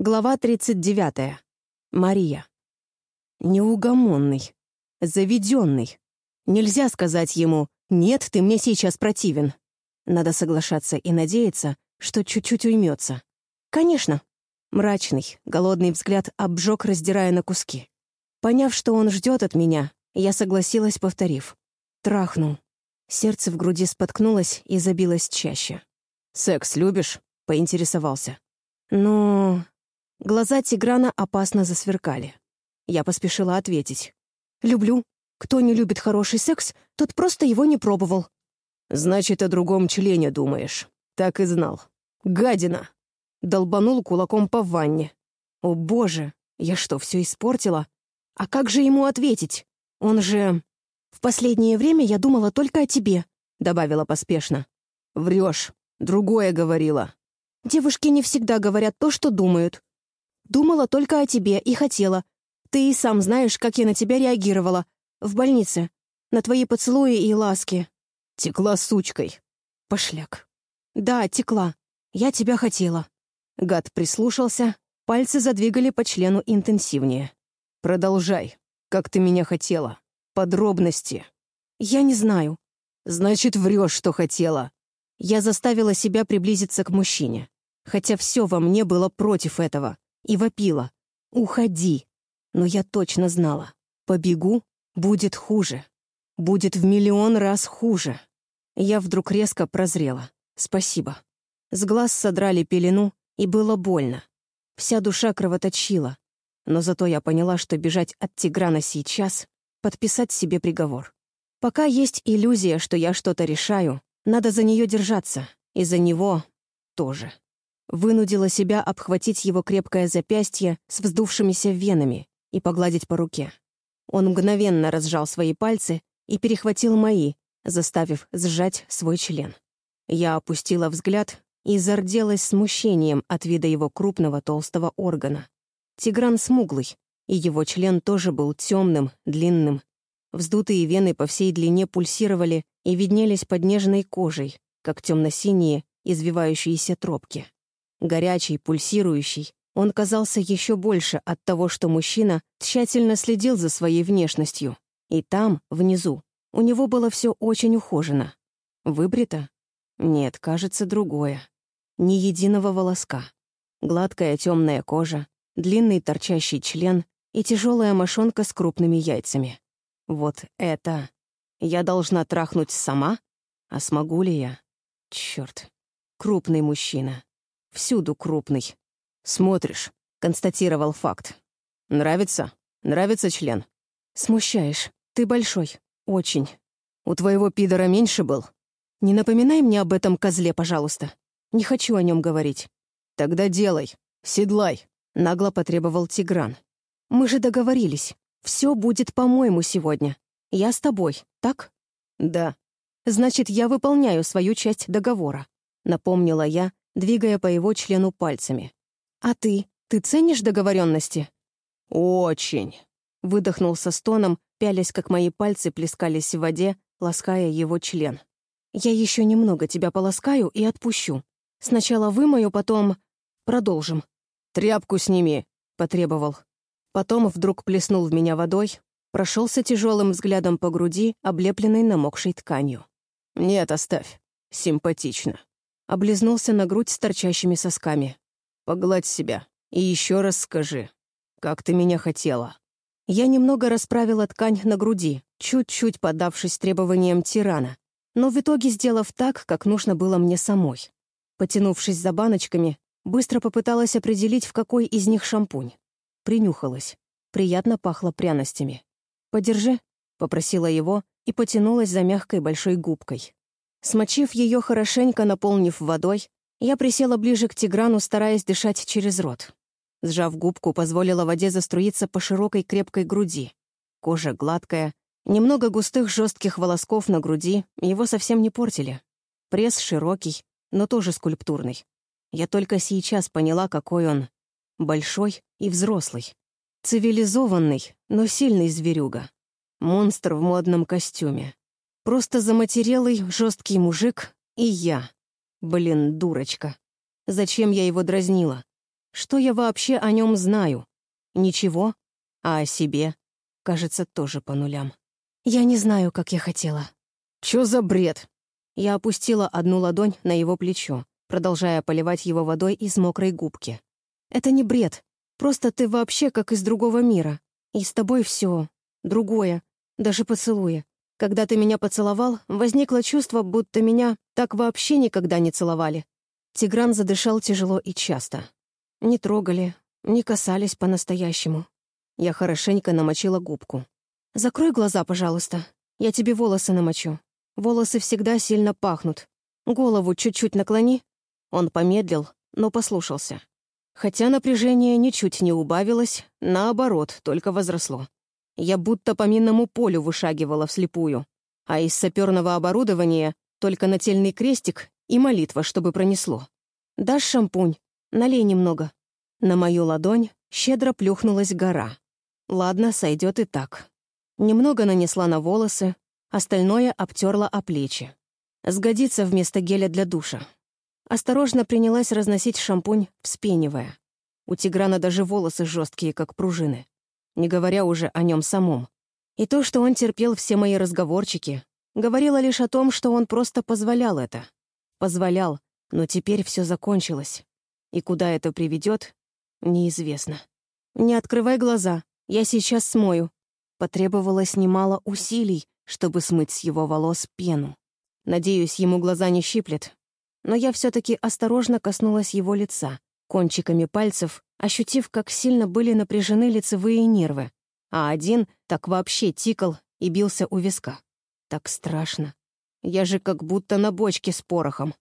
Глава 39. Мария. Неугомонный. Заведенный. Нельзя сказать ему «нет, ты мне сейчас противен». Надо соглашаться и надеяться, что чуть-чуть уймется. Конечно. Мрачный, голодный взгляд обжег, раздирая на куски. Поняв, что он ждет от меня, я согласилась, повторив. Трахнул. Сердце в груди споткнулось и забилось чаще. «Секс любишь?» — поинтересовался. «Ну...» Глаза Тиграна опасно засверкали. Я поспешила ответить. «Люблю. Кто не любит хороший секс, тот просто его не пробовал». «Значит, о другом члене думаешь. Так и знал. Гадина!» Долбанул кулаком по ванне. «О, боже! Я что, все испортила? А как же ему ответить? Он же...» «В последнее время я думала только о тебе», — добавила поспешно. «Врешь. Другое говорила». «Девушки не всегда говорят то, что думают. Думала только о тебе и хотела. Ты и сам знаешь, как я на тебя реагировала. В больнице. На твои поцелуи и ласки. Текла сучкой. Пошляк. Да, текла. Я тебя хотела. Гад прислушался. Пальцы задвигали по члену интенсивнее. Продолжай. Как ты меня хотела. Подробности. Я не знаю. Значит, врешь, что хотела. Я заставила себя приблизиться к мужчине. Хотя все во мне было против этого и вопила «Уходи!». Но я точно знала, побегу, будет хуже. Будет в миллион раз хуже. Я вдруг резко прозрела. Спасибо. С глаз содрали пелену, и было больно. Вся душа кровоточила. Но зато я поняла, что бежать от Тиграна сейчас — подписать себе приговор. Пока есть иллюзия, что я что-то решаю, надо за нее держаться, и за него тоже. Вынудила себя обхватить его крепкое запястье с вздувшимися венами и погладить по руке. Он мгновенно разжал свои пальцы и перехватил мои, заставив сжать свой член. Я опустила взгляд и зарделась смущением от вида его крупного толстого органа. Тигран смуглый, и его член тоже был темным, длинным. Вздутые вены по всей длине пульсировали и виднелись под нежной кожей, как темно-синие извивающиеся тропки. Горячий, пульсирующий, он казался еще больше от того, что мужчина тщательно следил за своей внешностью. И там, внизу, у него было все очень ухожено. Выбрито? Нет, кажется, другое. Ни единого волоска. Гладкая темная кожа, длинный торчащий член и тяжелая мошонка с крупными яйцами. Вот это... Я должна трахнуть сама? А смогу ли я? Черт. Крупный мужчина. Всюду крупный. «Смотришь», — констатировал факт. «Нравится? Нравится член?» «Смущаешь. Ты большой. Очень. У твоего пидора меньше был? Не напоминай мне об этом козле, пожалуйста. Не хочу о нем говорить». «Тогда делай. Седлай», — нагло потребовал Тигран. «Мы же договорились. Все будет по-моему сегодня. Я с тобой, так?» «Да». «Значит, я выполняю свою часть договора», — напомнила я, двигая по его члену пальцами. «А ты? Ты ценишь договоренности?» «Очень», — выдохнул со стоном, пялясь, как мои пальцы плескались в воде, лаская его член. «Я еще немного тебя поласкаю и отпущу. Сначала вымою, потом... Продолжим». «Тряпку сними», — потребовал. Потом вдруг плеснул в меня водой, прошелся тяжелым взглядом по груди, облепленной намокшей тканью. «Нет, оставь. Симпатично». Облизнулся на грудь с торчащими сосками. «Погладь себя и еще раз скажи, как ты меня хотела». Я немного расправила ткань на груди, чуть-чуть поддавшись требованиям тирана, но в итоге сделав так, как нужно было мне самой. Потянувшись за баночками, быстро попыталась определить, в какой из них шампунь. Принюхалась. Приятно пахло пряностями. «Подержи», — попросила его и потянулась за мягкой большой губкой. Смочив ее хорошенько, наполнив водой, я присела ближе к Тиграну, стараясь дышать через рот. Сжав губку, позволила воде заструиться по широкой крепкой груди. Кожа гладкая, немного густых жестких волосков на груди его совсем не портили. Пресс широкий, но тоже скульптурный. Я только сейчас поняла, какой он большой и взрослый. Цивилизованный, но сильный зверюга. Монстр в модном костюме. Просто заматерелый, жесткий мужик и я. Блин, дурочка. Зачем я его дразнила? Что я вообще о нем знаю? Ничего. А о себе? Кажется, тоже по нулям. Я не знаю, как я хотела. Чё за бред? Я опустила одну ладонь на его плечо, продолжая поливать его водой из мокрой губки. «Это не бред. Просто ты вообще как из другого мира. И с тобой все другое, даже поцелуя. Когда ты меня поцеловал, возникло чувство, будто меня так вообще никогда не целовали. Тигран задышал тяжело и часто. Не трогали, не касались по-настоящему. Я хорошенько намочила губку. «Закрой глаза, пожалуйста. Я тебе волосы намочу. Волосы всегда сильно пахнут. Голову чуть-чуть наклони». Он помедлил, но послушался. Хотя напряжение ничуть не убавилось, наоборот, только возросло. Я будто по минному полю вышагивала вслепую, а из саперного оборудования только нательный крестик и молитва, чтобы пронесло. «Дашь шампунь? Налей немного». На мою ладонь щедро плюхнулась гора. Ладно, сойдет и так. Немного нанесла на волосы, остальное обтерла о плечи. Сгодится вместо геля для душа. Осторожно принялась разносить шампунь, вспенивая. У Тиграна даже волосы жесткие, как пружины не говоря уже о нем самом. И то, что он терпел все мои разговорчики, говорило лишь о том, что он просто позволял это. Позволял, но теперь все закончилось. И куда это приведет, неизвестно. «Не открывай глаза, я сейчас смою». Потребовалось немало усилий, чтобы смыть с его волос пену. Надеюсь, ему глаза не щиплет. Но я все таки осторожно коснулась его лица, кончиками пальцев ощутив, как сильно были напряжены лицевые нервы, а один так вообще тикал и бился у виска. Так страшно. Я же как будто на бочке с порохом.